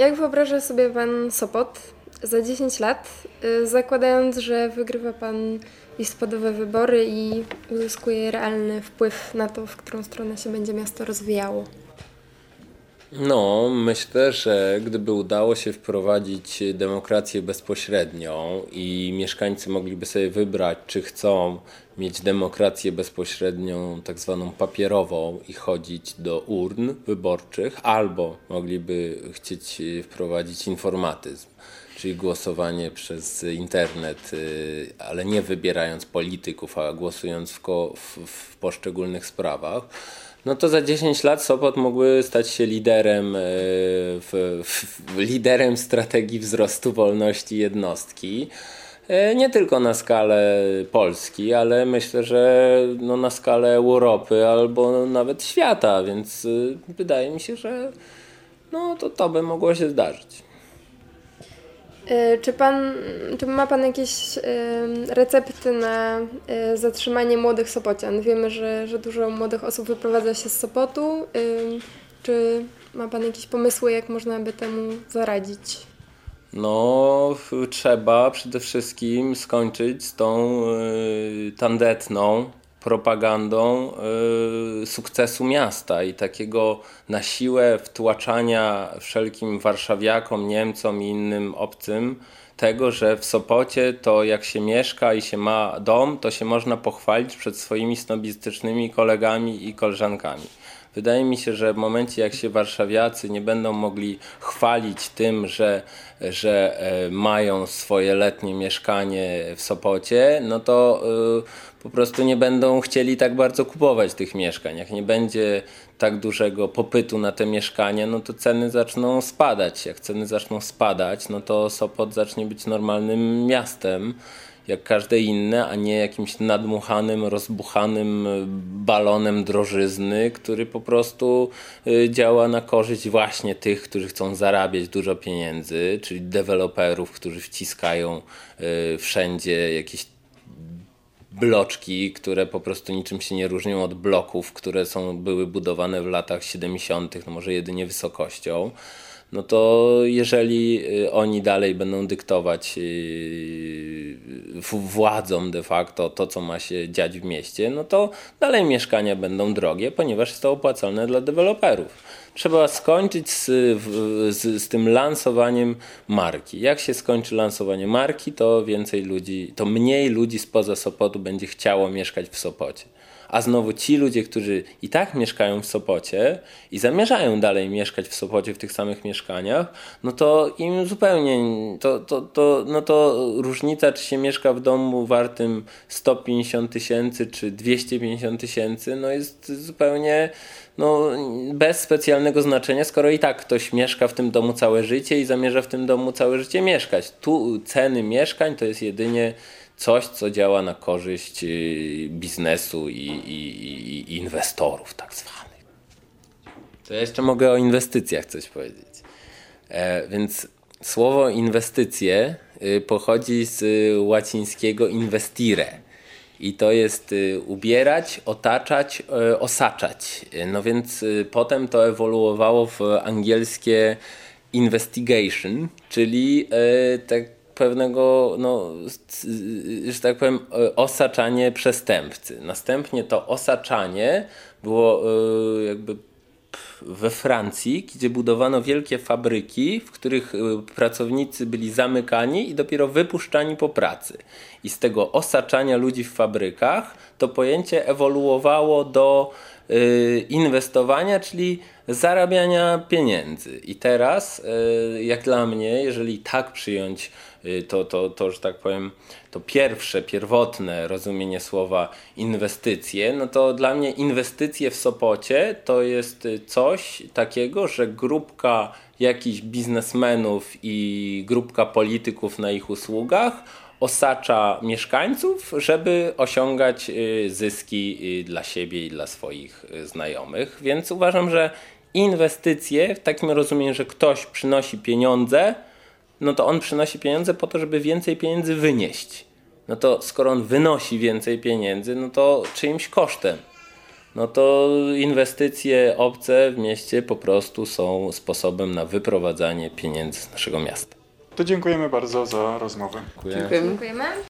jak wyobraża sobie Pan Sopot za 10 lat, y, zakładając, że wygrywa Pan listopadowe wybory i uzyskuje realny wpływ na to, w którą stronę się będzie miasto rozwijało? No, myślę, że gdyby udało się wprowadzić demokrację bezpośrednią i mieszkańcy mogliby sobie wybrać, czy chcą mieć demokrację bezpośrednią, tak zwaną papierową i chodzić do urn wyborczych, albo mogliby chcieć wprowadzić informatyzm, czyli głosowanie przez internet, y, ale nie wybierając polityków, a głosując w, w, w poszczególnych sprawach no to za 10 lat Sopot mógłby stać się liderem, e, w, w, liderem strategii wzrostu wolności jednostki. E, nie tylko na skalę Polski, ale myślę, że no na skalę Europy albo nawet świata, więc wydaje mi się, że no to, to by mogło się zdarzyć. E, czy, pan, czy ma Pan jakieś recepty na e, zatrzymanie młodych Sopocian? Wiemy, że, że dużo młodych osób wyprowadza się z Sopotu. Czy ma Pan jakieś pomysły, jak można by temu zaradzić? No, trzeba przede wszystkim skończyć z tą tandetną propagandą y, sukcesu miasta i takiego na siłę wtłaczania wszelkim warszawiakom, Niemcom i innym obcym tego, że w Sopocie to jak się mieszka i się ma dom, to się można pochwalić przed swoimi snobistycznymi kolegami i koleżankami. Wydaje mi się, że w momencie jak się warszawiacy nie będą mogli chwalić tym, że, że e, mają swoje letnie mieszkanie w Sopocie, no to y, po prostu nie będą chcieli tak bardzo kupować tych mieszkań. Jak nie będzie tak dużego popytu na te mieszkania, no to ceny zaczną spadać. Jak ceny zaczną spadać, no to Sopot zacznie być normalnym miastem jak każde inne, a nie jakimś nadmuchanym, rozbuchanym balonem drożyzny, który po prostu y, działa na korzyść właśnie tych, którzy chcą zarabiać dużo pieniędzy, czyli deweloperów, którzy wciskają y, wszędzie jakieś bloczki, które po prostu niczym się nie różnią od bloków, które są, były budowane w latach 70., no może jedynie wysokością no to jeżeli y, oni dalej będą dyktować władzom de facto to, co ma się dziać w mieście, no to dalej mieszkania będą drogie, ponieważ jest to opłacalne dla deweloperów. Trzeba skończyć z, z, z tym lansowaniem marki. Jak się skończy lansowanie marki, to więcej ludzi, to mniej ludzi spoza Sopotu będzie chciało mieszkać w Sopocie a znowu ci ludzie, którzy i tak mieszkają w Sopocie i zamierzają dalej mieszkać w Sopocie w tych samych mieszkaniach, no to im zupełnie, to, to, to, no to różnica, czy się mieszka w domu wartym 150 tysięcy, czy 250 tysięcy, no jest zupełnie no, bez specjalnego znaczenia, skoro i tak ktoś mieszka w tym domu całe życie i zamierza w tym domu całe życie mieszkać. Tu ceny mieszkań to jest jedynie coś, co działa na korzyść y, biznesu i, i, i inwestorów tak zwanych. To ja jeszcze mogę o inwestycjach coś powiedzieć. E, więc słowo inwestycje pochodzi z łacińskiego investire. I to jest y, ubierać, otaczać, osaczać. No więc potem to ewoluowało w angielskie investigation, czyli tak pewnego, no, że tak powiem, osaczanie przestępcy. Następnie to osaczanie było jakby we Francji, gdzie budowano wielkie fabryki, w których e, pracownicy byli zamykani i dopiero wypuszczani po pracy. I z tego osaczania ludzi w fabrykach to pojęcie ewoluowało do inwestowania, czyli zarabiania pieniędzy. I teraz, jak dla mnie, jeżeli tak przyjąć Y, to, to, to, że tak powiem, to pierwsze, pierwotne rozumienie słowa inwestycje, no to dla mnie inwestycje w Sopocie to jest coś takiego, że grupka jakichś biznesmenów i grupka polityków na ich usługach osacza mieszkańców, żeby osiągać zyski dla siebie i dla swoich znajomych. Więc uważam, że inwestycje w takim rozumieniu, że ktoś przynosi pieniądze, no to on przynosi pieniądze po to, żeby więcej pieniędzy wynieść. No to skoro on wynosi więcej pieniędzy, no to czyimś kosztem. no to inwestycje obce w mieście po prostu są sposobem na wyprowadzanie pieniędzy z naszego miasta. To dziękujemy bardzo za rozmowę. Dziękujemy. Dziękujemy.